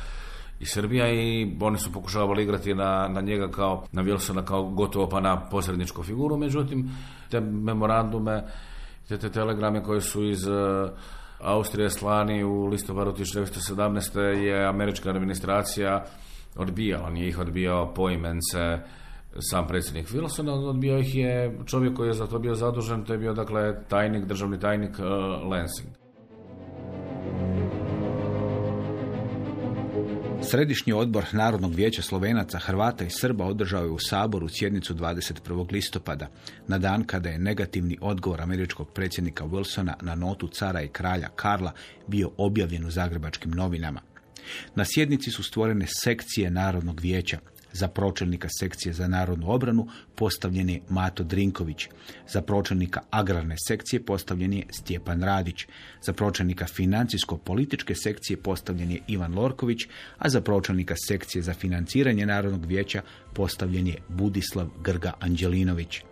i Srbija i oni su pokušavali igrati na, na njega kao na Wilsona kao gotovo pa na posredničku figuru, međutim te memorandume te, te telegrame koje su iz Austrije slani u listopadu 1917. je američka administracija odbijala, on je ih odbijao poimence sam predsjednik Wilson, odbio ih je čovjek koji je za to bio zadužen, to je bio dakle tajnik, državni tajnik uh, Lansing. Središnji odbor Narodnog vijeća Slovenaca, Hrvata i Srba održao je u Saboru sjednicu 21. listopada, na dan kada je negativni odgovor američkog predsjednika Wilsona na notu cara i kralja Karla bio objavljen u zagrebačkim novinama. Na sjednici su stvorene sekcije Narodnog vijeća, za pročelnika sekcije za narodnu obranu postavljen je Mato Drinković. Za pročelnika agrarne sekcije postavljen je Stjepan Radić. Za pročelnika financijsko-političke sekcije postavljen je Ivan Lorković, a za pročelnika sekcije za financiranje Narodnog vijeća postavljen je Budislav Grga Anđelinović.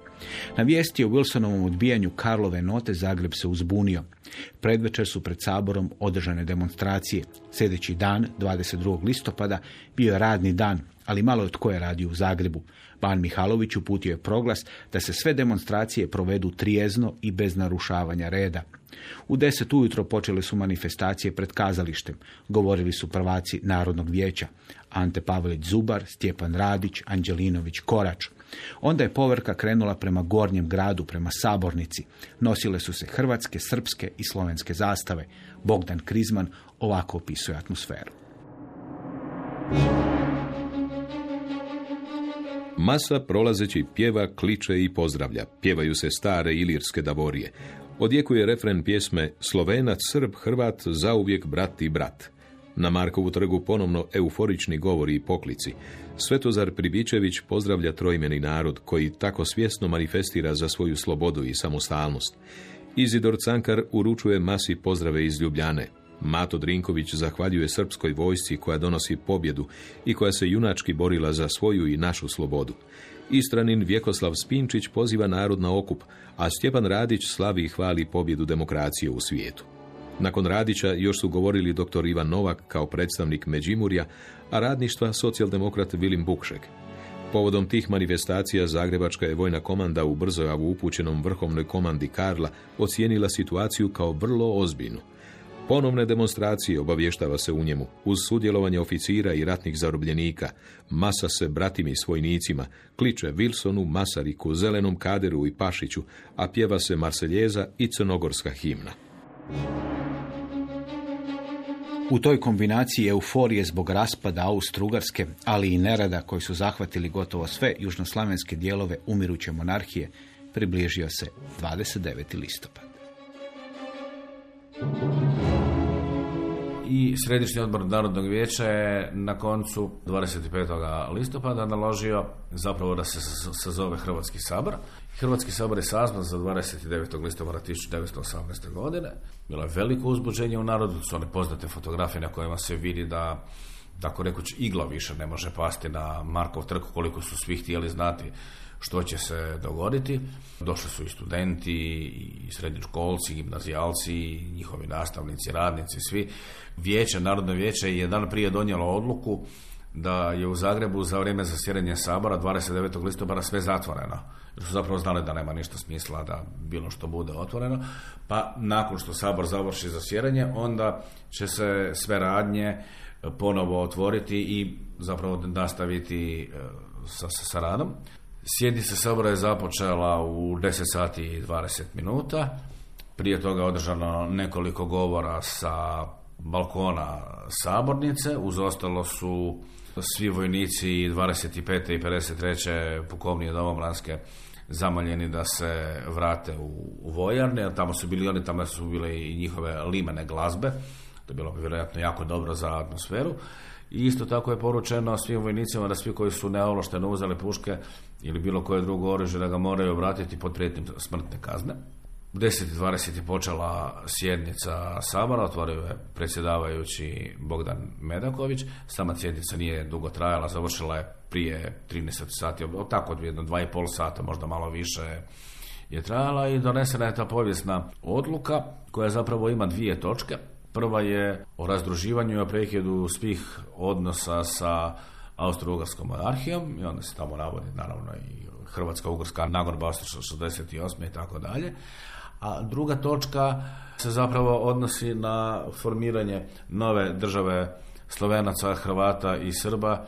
Na vijesti o Wilsonovom odbijanju Karlove note Zagreb se uzbunio. Predvečer su pred saborom održane demonstracije. Sljedeći dan, 22. listopada, bio je radni dan, ali malo je tko je radio u Zagrebu. Ban Mihalović uputio je proglas da se sve demonstracije provedu trijezno i bez narušavanja reda. U deset ujutro počele su manifestacije pred kazalištem. Govorili su prvaci Narodnog vijeća. Ante Pavelić Zubar, Stjepan Radić, Anđelinović Korač. Onda je povrka krenula prema gornjem gradu, prema sabornici. Nosile su se hrvatske, srpske i slovenske zastave. Bogdan Krizman ovako opisuje atmosferu. Masa prolazeći pjeva, kliče i pozdravlja. Pjevaju se stare ilirske davorije. Odjekuje refren pjesme Slovenac, Srb, Hrvat, zauvijek brat i brat. Na Markovu trgu ponovno euforični govori i poklici. Svetozar Pribičević pozdravlja trojmeni narod koji tako svjesno manifestira za svoju slobodu i samostalnost. Izidor Cankar uručuje masi pozdrave iz Ljubljane. Mato Drinković zahvaljuje srpskoj vojsci koja donosi pobjedu i koja se junački borila za svoju i našu slobodu. Istranin Vjekoslav Spinčić poziva narod na okup, a Stjepan Radić slavi i hvali pobjedu demokracije u svijetu. Nakon Radića još su govorili dr. Ivan Novak kao predstavnik Međimurja, a radništva socijaldemokrat Vilim Bukšek. Povodom tih manifestacija Zagrebačka je vojna komanda u Brzojavu upućenom vrhovnoj komandi Karla ocijenila situaciju kao vrlo ozbiljnu. Ponovne demonstracije obavještava se u njemu, uz sudjelovanje oficira i ratnih zarobljenika, masa se bratim i svojnicima, kliče Wilsonu, Masariku, Zelenom Kaderu i Pašiću, a pjeva se Marseljeza i crnogorska himna. U toj kombinaciji euforije zbog raspada Austro-Ugarske, ali i nerada koji su zahvatili gotovo sve južnoslavenske dijelove umiruće monarhije, približio se 29. listopad. I Središnji odbor Narodnog vijeća je na koncu 25. listopada naložio zapravo da se sazove Hrvatski sabor. Hrvatski sabor je sazvan za 29. listopada 1918. godine. Bilo je veliko uzbuđenje u narodu, su one poznate fotografije na kojima se vidi da tako rekuć igla više ne može pasti na Markov trg koliko su svi htjeli znati što će se dogoditi. Došli su i studenti, i srednjoškolci, gimnazijalci, i njihovi nastavnici, radnici, svi. Vijeće, Narodno vijeće je dan prije donijelo odluku da je u Zagrebu za vrijeme zasjedanja Sabora 29. listopada sve zatvoreno. Jer su zapravo znali da nema ništa smisla da bilo što bude otvoreno. Pa nakon što Sabor završi zasjedanje, onda će se sve radnje ponovo otvoriti i zapravo nastaviti e, sa, sa radom. Sjednica Sabora je započela u 10 sati i 20 minuta. Prije toga je održano nekoliko govora sa balkona sabornice. Uz ostalo su svi vojnici 25. i 53. pukovnije domobranske zamoljeni da se vrate u, u vojarne, tamo su bili oni, tamo su bile i njihove limene glazbe, to je bilo bi vjerojatno jako dobro za atmosferu. I isto tako je poručeno svim vojnicima da svi koji su neovlašteno uzeli puške ili bilo koje drugo oružje da ga moraju vratiti pod prijetnjom smrtne kazne. U 10.20 je počela sjednica Sabora, otvorio je predsjedavajući Bogdan Medaković. Sama sjednica nije dugo trajala, završila je prije 13 sati, tako jedno dva i pol sata, možda malo više je trajala i donesena je ta povijesna odluka koja zapravo ima dvije točke. Prva je o razdruživanju i o prekidu svih odnosa sa Austro-Ugarskom monarhijom i onda se tamo navodi naravno i Hrvatska-Ugarska nagodba 68. i tako dalje. A druga točka se zapravo odnosi na formiranje nove države Slovenaca, Hrvata i Srba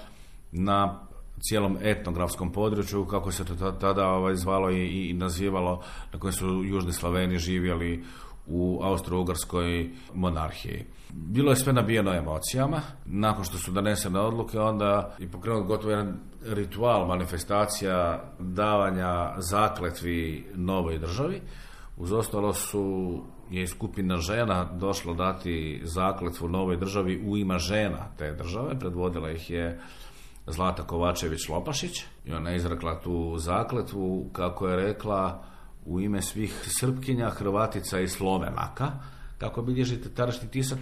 na cijelom etnografskom području, kako se to tada ovaj, zvalo i, i nazivalo, na kojem su južni Slaveni živjeli u Austro-Ugarskoj monarhiji. Bilo je sve nabijeno emocijama. Nakon što su donesene odluke, onda i pokrenut gotovo jedan ritual, manifestacija davanja zakletvi novoj državi. Uz ostalo su je skupina žena došlo dati zakletvu novoj državi u ima žena te države. Predvodila ih je Zlata Kovačević Lopašić i ona je izrekla tu zakletvu kako je rekla u ime svih Srpkinja, Hrvatica i Slovenaka, kako bilježite tadašnji tisak.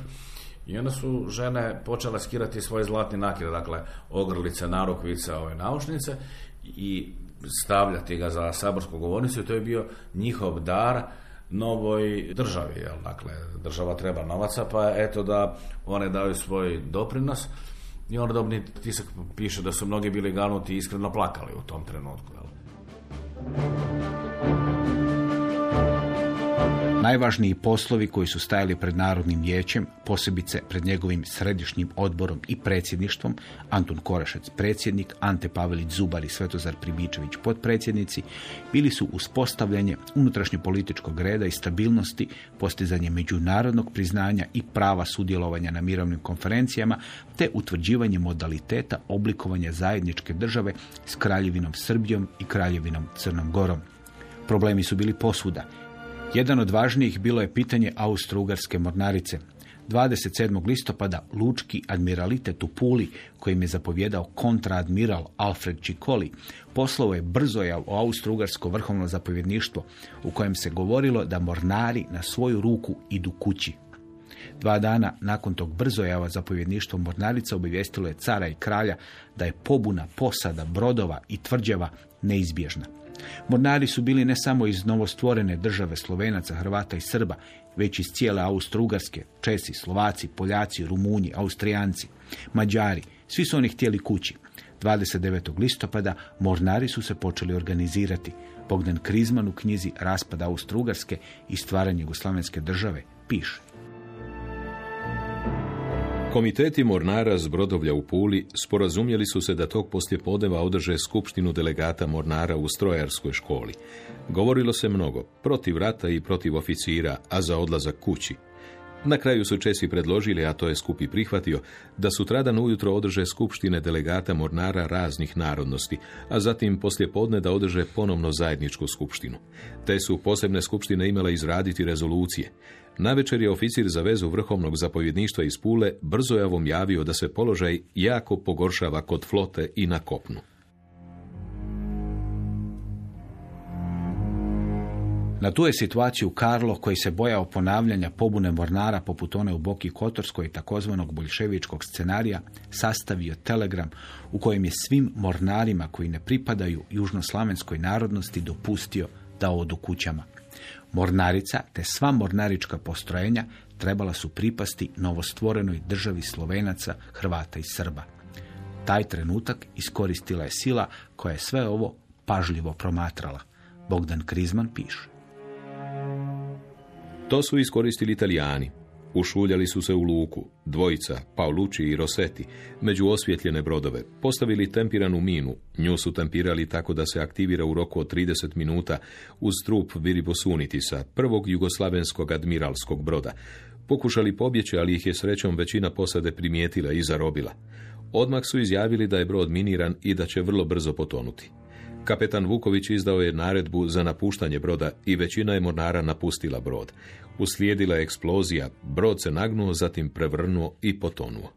I onda su žene počele skirati svoje zlatni nakir, dakle ogrlice, narukvice, ove naušnice i stavljati ga za saborsku govornicu i to je bio njihov dar novoj državi. Jel? Dakle, država treba novaca, pa eto da one daju svoj doprinos i onda dobni tisak piše da su mnogi bili ganuti i iskreno plakali u tom trenutku. Jel? Najvažniji poslovi koji su stajali pred Narodnim vijećem, posebice pred njegovim središnjim odborom i predsjedništvom, Antun Korašec predsjednik, Ante Pavelić Zubar i Svetozar Pribičević potpredsjednici, bili su uspostavljanje unutrašnje političkog reda i stabilnosti, postizanje međunarodnog priznanja i prava sudjelovanja na mirovnim konferencijama, te utvrđivanje modaliteta oblikovanja zajedničke države s kraljevinom Srbijom i kraljevinom Crnom Gorom. Problemi su bili posvuda jedan od važnijih bilo je pitanje Austro-Ugarske mornarice. 27. listopada lučki admiralitet u Puli, kojim je zapovjedao kontraadmiral Alfred Čikoli, poslao je brzojav o Austro-Ugarsko vrhovno zapovjedništvo, u kojem se govorilo da mornari na svoju ruku idu kući. Dva dana nakon tog brzojava zapovjedništvo mornarica obavijestilo je cara i kralja da je pobuna posada, brodova i tvrđava neizbježna. Mornari su bili ne samo iz novostvorene države Slovenaca, Hrvata i Srba, već iz cijele Austro-Ugarske, Česi, Slovaci, Poljaci, Rumunji, Austrijanci, Mađari. Svi su oni htjeli kući. 29. listopada mornari su se počeli organizirati. Bogdan Krizman u knjizi Raspad Austro-Ugarske i stvaranje Jugoslavenske države piše. Komiteti mornara s brodovlja u Puli sporazumjeli su se da tog poslijepodneva održe skupštinu delegata mornara u strojarskoj školi. Govorilo se mnogo, protiv rata i protiv oficira, a za odlazak kući. Na kraju su Česi predložili, a to je skupi prihvatio, da sutradan ujutro održe skupštine delegata mornara raznih narodnosti, a zatim poslije podne da održe ponovno zajedničku skupštinu. Te su posebne skupštine imale izraditi rezolucije. Navečer je oficir za vezu vrhovnog zapovjedništva iz Pule brzojavom javio da se položaj jako pogoršava kod flote i na kopnu. Na tu je situaciju Karlo, koji se bojao ponavljanja pobune mornara poput one u Boki Kotorskoj i takozvanog boljševičkog scenarija, sastavio telegram u kojem je svim mornarima koji ne pripadaju južnoslavenskoj narodnosti dopustio da odu kućama. Mornarica te sva mornarička postrojenja trebala su pripasti novostvorenoj državi Slovenaca, Hrvata i Srba. Taj trenutak iskoristila je sila koja je sve ovo pažljivo promatrala. Bogdan Krizman piše. To su iskoristili italijani. Ušuljali su se u luku, dvojica, Paolucci i Rossetti, među osvjetljene brodove, postavili tempiranu minu, nju su tempirali tako da se aktivira u roku od 30 minuta uz trup Viribosunitisa, prvog jugoslavenskog admiralskog broda. Pokušali pobjeći, ali ih je srećom većina posade primijetila i zarobila. Odmah su izjavili da je brod miniran i da će vrlo brzo potonuti. Kapetan Vuković izdao je naredbu za napuštanje broda i većina je mornara napustila brod. Uslijedila je eksplozija, brod se nagnuo, zatim prevrnuo i potonuo.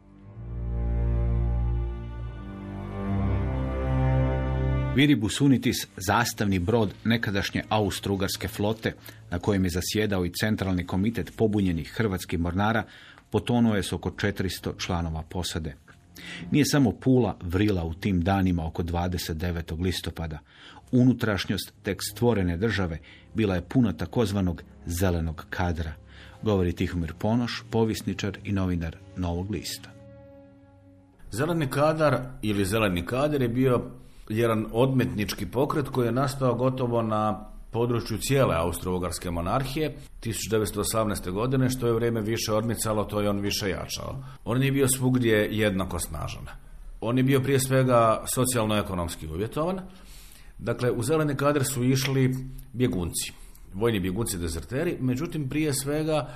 Viribus Unitis, zastavni brod nekadašnje austrougarske flote, na kojem je zasjedao i centralni komitet pobunjenih hrvatskih mornara, potonuo je s oko 400 članova posade. Nije samo Pula vrila u tim danima oko 29. listopada. Unutrašnjost tek stvorene države bila je puna takozvanog zelenog kadra, govori Tihomir Ponoš, povisničar i novinar Novog lista. Zeleni kadar ili zeleni kader je bio jedan odmetnički pokret koji je nastao gotovo na području cijele Austro-Ugarske monarhije 1918. godine, što je vrijeme više odmicalo, to je on više jačao. On nije bio svugdje jednako snažan. On je bio prije svega socijalno-ekonomski uvjetovan. Dakle, u zeleni kader su išli bjegunci, vojni bjegunci dezerteri, međutim prije svega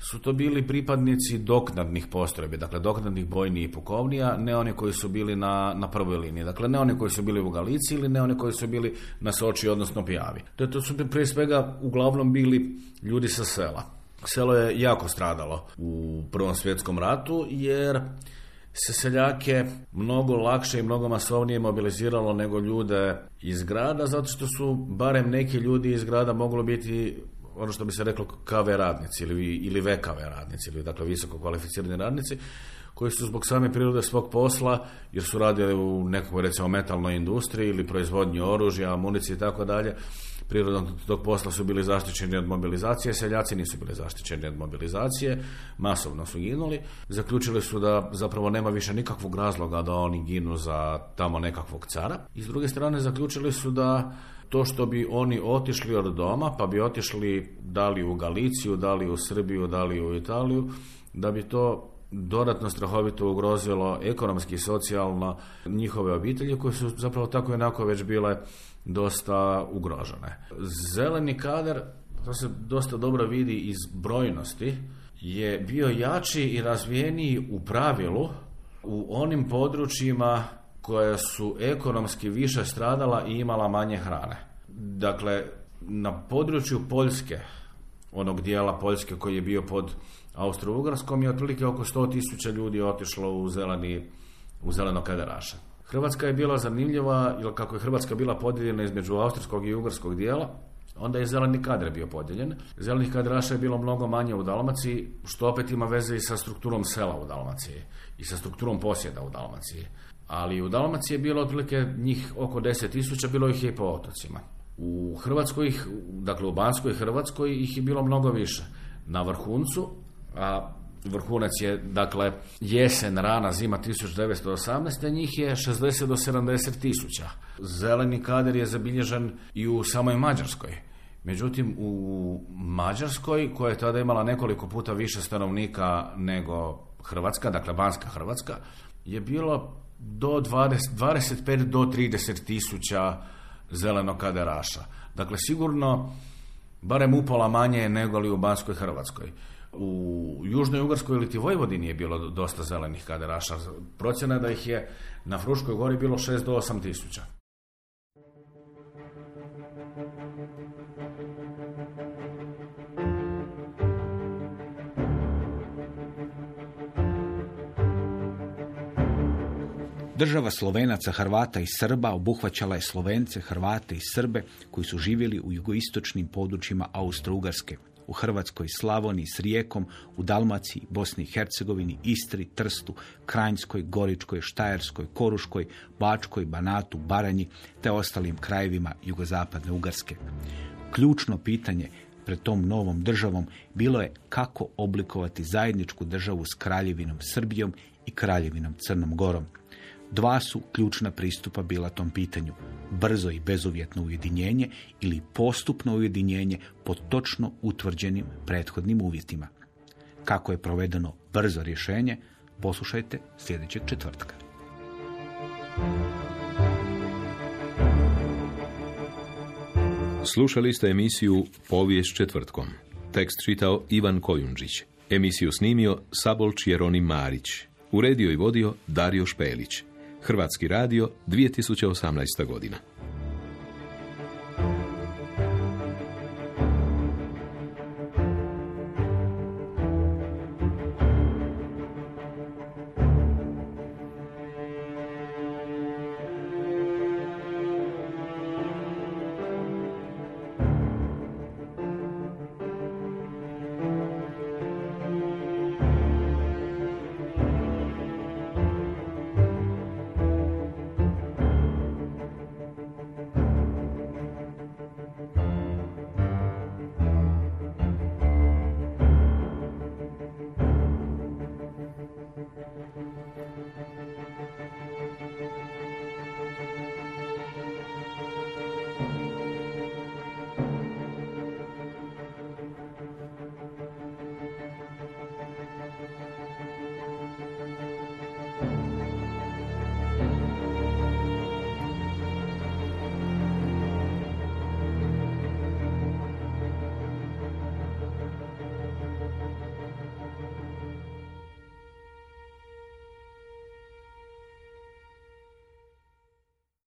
su to bili pripadnici doknadnih postrojbi, dakle doknadnih bojnih i pukovnija, ne oni koji su bili na, na prvoj liniji, dakle ne oni koji su bili u Galici ili ne oni koji su bili na Soči, odnosno Pijavi. To, to su prije svega uglavnom bili ljudi sa sela. Selo je jako stradalo u Prvom svjetskom ratu jer se seljake mnogo lakše i mnogo masovnije mobiliziralo nego ljude iz grada, zato što su barem neki ljudi iz grada moglo biti ono što bi se reklo KV radnici ili, ili VKV radnici, ili dakle visoko kvalificirani radnici, koji su zbog same prirode svog posla, jer su radili u nekakvoj recimo metalnoj industriji ili proizvodnji oružja, amunicije i tako dalje, prirodom tog posla su bili zaštićeni od mobilizacije, seljaci nisu bili zaštićeni od mobilizacije, masovno su ginuli. Zaključili su da zapravo nema više nikakvog razloga da oni ginu za tamo nekakvog cara. I s druge strane zaključili su da to što bi oni otišli od doma, pa bi otišli da li u Galiciju, da li u Srbiju, da li u Italiju, da bi to dodatno strahovito ugrozilo ekonomski i socijalno njihove obitelji koje su zapravo tako i onako već bile dosta ugrožene. Zeleni kader, to se dosta dobro vidi iz brojnosti, je bio jači i razvijeniji u pravilu u onim područjima koja su ekonomski više stradala i imala manje hrane. Dakle, na području Poljske, onog dijela Poljske koji je bio pod Austro-Ugarskom je otprilike oko 100.000 ljudi otišlo u zeleni u zeleno kaderaše. Hrvatska je bila zanimljiva, jer kako je Hrvatska bila podijeljena između austrijskog i ugarskog dijela, onda je zeleni kadar bio podijeljen. Zelenih kaderaša je bilo mnogo manje u Dalmaciji, što opet ima veze i sa strukturom sela u Dalmaciji i sa strukturom posjeda u Dalmaciji. Ali u Dalmaciji je bilo otprilike njih oko 10.000, bilo ih je i po otocima. U Hrvatskoj, dakle u Banskoj Hrvatskoj ih je bilo mnogo više. Na vrhuncu, a vrhunac je, dakle, jesen, rana, zima 1918. njih je 60 do 70 tisuća. Zeleni kader je zabilježen i u samoj Mađarskoj. Međutim, u Mađarskoj, koja je tada imala nekoliko puta više stanovnika nego Hrvatska, dakle Banska Hrvatska, je bilo do 20, 25 do 30 tisuća zelenokaderaša. Dakle, sigurno barem upola manje nego li u Banskoj Hrvatskoj. U Južnoj Ugarskoj ili Vojvodini je bilo dosta zelenih kaderaša. Procjena je da ih je na Fruškoj gori bilo 6 do 8 tisuća. Država Slovenaca, Hrvata i Srba obuhvaćala je Slovence, Hrvate i Srbe koji su živjeli u jugoistočnim područjima Austro-Ugarske, u Hrvatskoj, Slavoniji, s Rijekom, u Dalmaciji, Bosni i Hercegovini, Istri, Trstu, Kranjskoj, Goričkoj, Štajerskoj, Koruškoj, Bačkoj, Banatu, Baranji te ostalim krajevima jugozapadne Ugarske. Ključno pitanje pred tom novom državom bilo je kako oblikovati zajedničku državu s kraljevinom Srbijom i kraljevinom Crnom Gorom. Dva su ključna pristupa bila tom pitanju. Brzo i bezuvjetno ujedinjenje ili postupno ujedinjenje pod točno utvrđenim prethodnim uvjetima. Kako je provedeno brzo rješenje, poslušajte sljedećeg četvrtka. Slušali ste emisiju Povijest četvrtkom. Tekst čitao Ivan Kojundžić. Emisiju snimio Sabolč Jeroni Marić. Uredio i vodio Dario Špelić. Hrvatski radio 2018. godina.